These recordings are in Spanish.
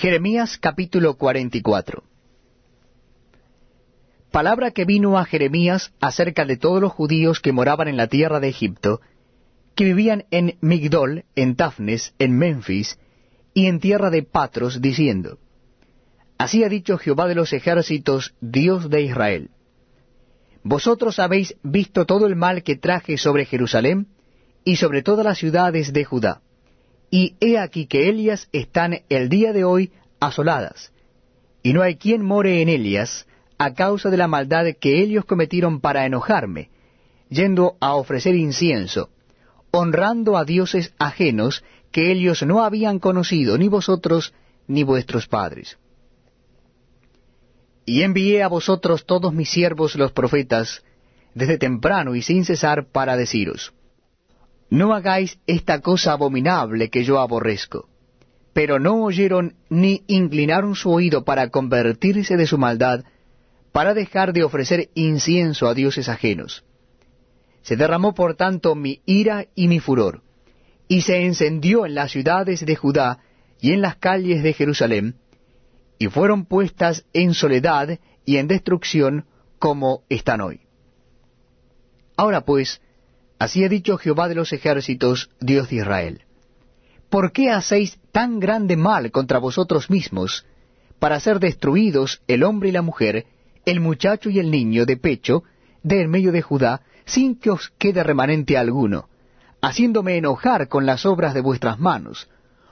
Jeremías capítulo 44 Palabra que vino a Jeremías acerca de todos los judíos que moraban en la tierra de Egipto, que vivían en Migdol, en Tafnes, en Memphis, y en tierra de Patros, diciendo, Así ha dicho Jehová de los ejércitos, Dios de Israel. Vosotros habéis visto todo el mal que traje sobre Jerusalén y sobre todas las ciudades de Judá. Y he aquí que Elias están el día de hoy asoladas, y no hay quien more en Elias a causa de la maldad que ellos cometieron para enojarme, yendo a ofrecer incienso, honrando a dioses ajenos que ellos no habían conocido, ni vosotros ni vuestros padres. Y envié a vosotros todos mis siervos los profetas, desde temprano y sin cesar, para deciros, no hagáis esta cosa abominable que yo aborrezco. Pero no oyeron ni inclinaron su oído para convertirse de su maldad, para dejar de ofrecer incienso a dioses ajenos. Se derramó por tanto mi ira y mi furor, y se encendió en las ciudades de Judá y en las calles de Jerusalén, y fueron puestas en soledad y en destrucción como están hoy. Ahora pues, Así ha dicho Jehová de los ejércitos, Dios de Israel. ¿Por qué hacéis tan grande mal contra vosotros mismos, para ser destruidos el hombre y la mujer, el muchacho y el niño de pecho, de en medio de Judá, sin que os quede remanente alguno, haciéndome enojar con las obras de vuestras manos,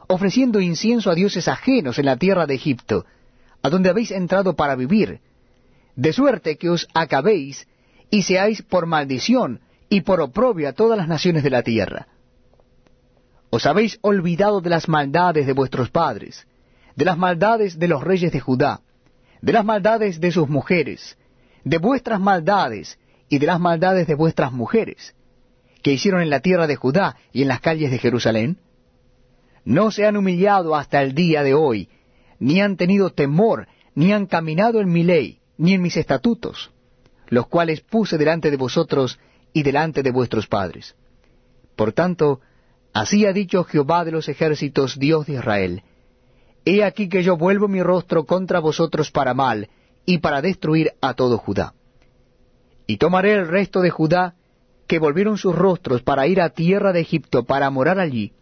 ofreciendo incienso a dioses ajenos en la tierra de Egipto, a donde habéis entrado para vivir, de suerte que os acabéis y seáis por maldición y por oprobio a todas las naciones de la tierra. Os habéis olvidado de las maldades de vuestros padres, de las maldades de los reyes de Judá, de las maldades de sus mujeres, de vuestras maldades y de las maldades de vuestras mujeres, que hicieron en la tierra de Judá y en las calles de Jerusalén? No se han humillado hasta el día de hoy, ni han tenido temor, ni han caminado en mi ley, ni en mis estatutos, los cuales puse delante de vosotros y delante de vuestros padres. Por tanto, así ha dicho Jehová de los ejércitos, Dios de Israel, He aquí que yo vuelvo mi rostro contra vosotros para mal, y para destruir a todo Judá. Y tomaré el resto de Judá, que volvieron sus rostros para ir a tierra de Egipto, para morar allí,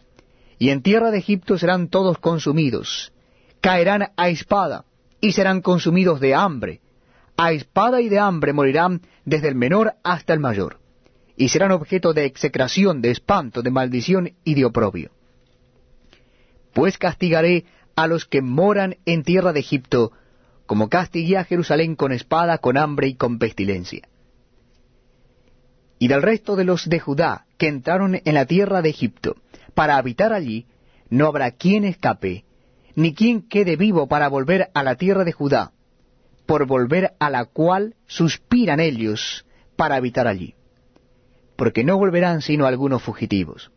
y en tierra de Egipto serán todos consumidos, caerán a espada, y serán consumidos de hambre, a espada y de hambre morirán desde el menor hasta el mayor y serán objeto de execración, de espanto, de maldición y de oprobio. Pues castigaré a los que moran en tierra de Egipto, como castigué a Jerusalén con espada, con hambre y con pestilencia. Y del resto de los de Judá que entraron en la tierra de Egipto, para habitar allí, no habrá quien escape, ni quien quede vivo para volver a la tierra de Judá, por volver a la cual suspiran ellos para habitar allí porque no volverán sino algunos fugitivos.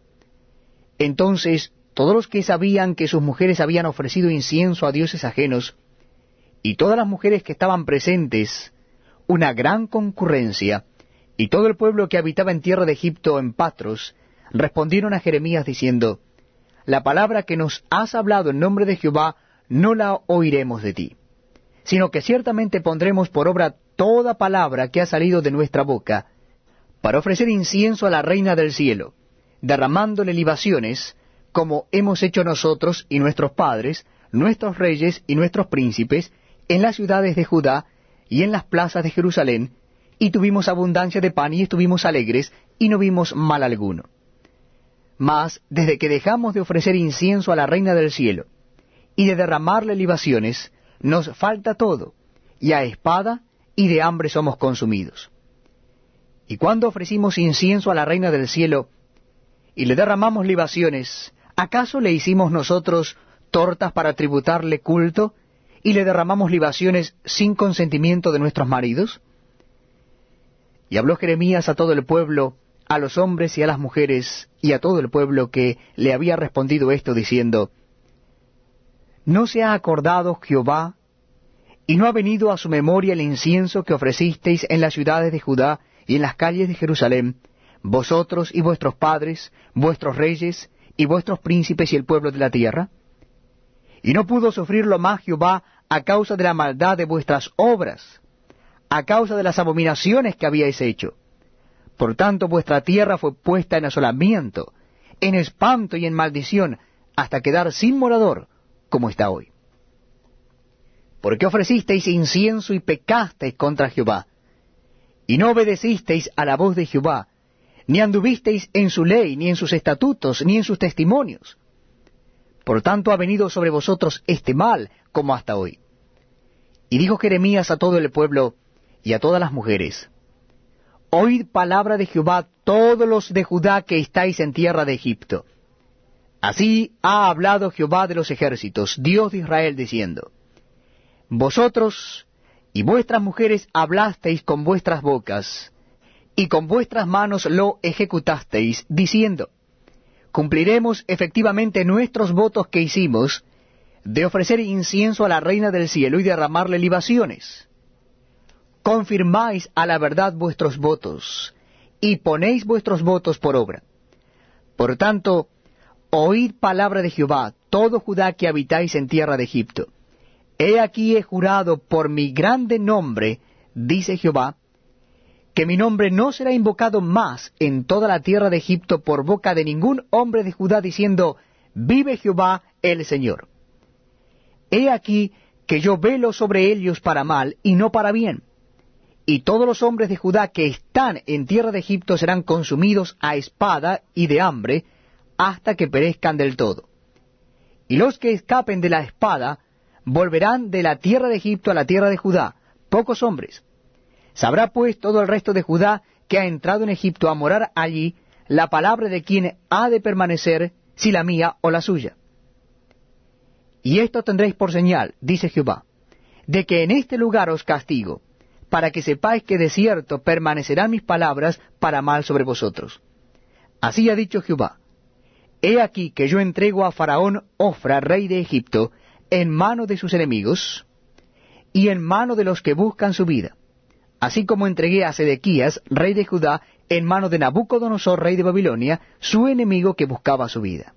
Entonces todos los que sabían que sus mujeres habían ofrecido incienso a dioses ajenos, y todas las mujeres que estaban presentes, una gran concurrencia, y todo el pueblo que habitaba en tierra de Egipto en Patros, respondieron a Jeremías diciendo, La palabra que nos has hablado en nombre de Jehová no la oiremos de ti, sino que ciertamente pondremos por obra toda palabra que ha salido de nuestra boca, para ofrecer incienso a la Reina del Cielo, derramándole libaciones, como hemos hecho nosotros y nuestros padres, nuestros reyes y nuestros príncipes, en las ciudades de Judá y en las plazas de Jerusalén, y tuvimos abundancia de pan y estuvimos alegres, y no vimos mal alguno. Mas, desde que dejamos de ofrecer incienso a la Reina del Cielo, y de derramarle libaciones, nos falta todo, y a espada y de hambre somos consumidos. Y cuando ofrecimos incienso a la Reina del Cielo y le derramamos libaciones, ¿acaso le hicimos nosotros tortas para tributarle culto y le derramamos libaciones sin consentimiento de nuestros maridos? Y habló Jeremías a todo el pueblo, a los hombres y a las mujeres, y a todo el pueblo que le había respondido esto, diciendo, ¿No se ha acordado Jehová, y no ha venido a su memoria el incienso que ofrecisteis en las ciudades de Judá y en las calles de Jerusalén, vosotros y vuestros padres, vuestros reyes y vuestros príncipes y el pueblo de la tierra? Y no pudo sufrirlo más Jehová a causa de la maldad de vuestras obras, a causa de las abominaciones que habíais hecho. Por tanto vuestra tierra fue puesta en asolamiento, en espanto y en maldición, hasta quedar sin morador, como está hoy. Porque ofrecisteis incienso y pecasteis contra Jehová, y no obedecisteis a la voz de Jehová, ni anduvisteis en su ley, ni en sus estatutos, ni en sus testimonios. Por tanto ha venido sobre vosotros este mal, como hasta hoy. Y dijo Jeremías a todo el pueblo y a todas las mujeres, Oíd palabra de Jehová todos los de Judá que estáis en tierra de Egipto. Así ha hablado Jehová de los ejércitos, Dios de Israel, diciendo, Vosotros y vuestras mujeres hablasteis con vuestras bocas, y con vuestras manos lo ejecutasteis, diciendo, Cumpliremos efectivamente nuestros votos que hicimos, de ofrecer incienso a la reina del cielo y derramarle libaciones confirmáis a la verdad vuestros votos, y ponéis vuestros votos por obra. Por tanto, oíd palabra de Jehová, todo Judá que habitáis en tierra de Egipto. He aquí he jurado por mi grande nombre, dice Jehová, que mi nombre no será invocado más en toda la tierra de Egipto por boca de ningún hombre de Judá, diciendo, Vive Jehová el Señor. He aquí que yo velo sobre ellos para mal y no para bien y todos los hombres de Judá que están en tierra de Egipto serán consumidos a espada y de hambre hasta que perezcan del todo. Y los que escapen de la espada volverán de la tierra de Egipto a la tierra de Judá, pocos hombres. Sabrá pues todo el resto de Judá que ha entrado en Egipto a morar allí la palabra de quien ha de permanecer, si la mía o la suya. Y esto tendréis por señal, dice Jehová, de que en este lugar os castigo, para que sepáis que de cierto permanecerán mis palabras para mal sobre vosotros. Así ha dicho Jehová, He aquí que yo entrego a Faraón Ofra, rey de Egipto, en mano de sus enemigos, y en mano de los que buscan su vida, así como entregué a Sedequías, rey de Judá, en mano de Nabucodonosor, rey de Babilonia, su enemigo que buscaba su vida.